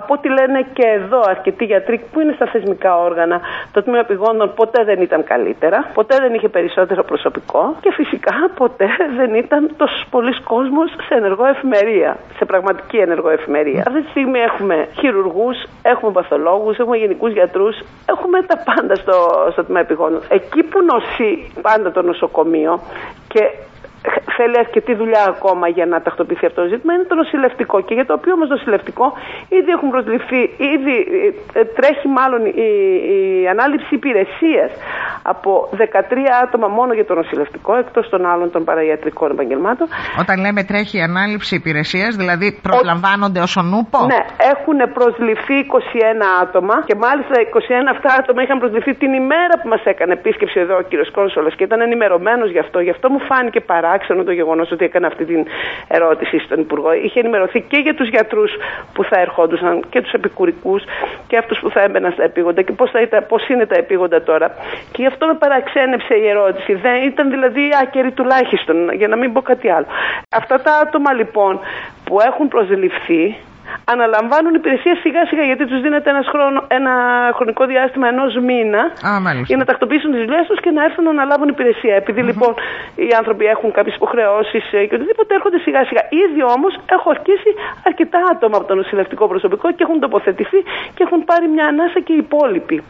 Από ό,τι λένε και εδώ αρκετοί γιατροί που είναι στα θεσμικά όργανα, το τμήμα επιγόντων ποτέ δεν ήταν καλύτερα, ποτέ δεν είχε περισσότερο προσωπικό και φυσικά ποτέ δεν ήταν τόσος πολλοί κόσμος σε ενεργό εφημερία, σε πραγματική ενεργό εφημερία. Αυτή τη στιγμή έχουμε χειρουργούς, έχουμε παθολόγους, έχουμε γενικούς γιατρούς, έχουμε τα πάντα στο, στο τμήμα επιγόντων. Εκεί που νοσεί πάντα το νοσοκομείο και θέλει αρκετή δουλειά ακόμα για να τακτοποιηθεί αυτό το ζήτημα είναι το νοσηλευτικό. Και για το οποίο όμως νοσηλευτικό ήδη έχουν προσληφθεί, ήδη ε, τρέχει μάλλον η, η ανάληψη υπηρεσίας από 13 άτομα μόνο για το νοσηλευτικό, εκτός των άλλων των παραϊατρικών επαγγελμάτων. Όταν λέμε τρέχει η ανάληψη υπηρεσίας, δηλαδή προσλαμβάνονται ως νούπο; Ναι, έχουν προσληφθεί 21 άτομα και μάλιστα 21 αυτά άτομα είχαν προσληφθεί την ημέρα που μας έκανε επίσκεψη εδώ ο κύριος Κόνσολος και ήταν ενημερωμένος γι' αυτό. Γι' αυτό μου φάνηκε παράξενο το γεγονός ότι έκανε αυτή την ερώτηση στον Υπουργό. Είχε ενημερωθεί και για τους γιατρούς που θα ερχόντουσαν και τους επικουρικούς και αυτούς που θα έμπαιναν στα επίγοντα και πώς είναι τα επίγοντα τώρα. Και γι' αυτό με παραξένεψε η ερώτηση. Δεν ήταν δηλαδή άκερη τουλάχιστον, για να μην πω κάτι άλλο. Αυτά τα άτομα λοιπόν που έχουν προσληφθεί αναλαμβάνουν υπηρεσία σιγά σιγά γιατί τους δίνεται ένας χρόνο, ένα χρονικό διάστημα ενός μήνα Α, για να τακτοποιήσουν τις δουλειές τους και να έρθουν να αναλάβουν υπηρεσία. Επειδή λοιπόν οι άνθρωποι έχουν κάποιες υποχρεώσεις ε, και οτιδήποτε έρχονται σιγά σιγά. Ήδη όμως έχω αρχίσει αρκετά άτομα από το νοσηλευτικό προσωπικό και έχουν τοποθετηθεί και έχουν πάρει μια ανάσα και οι υπόλοιποι.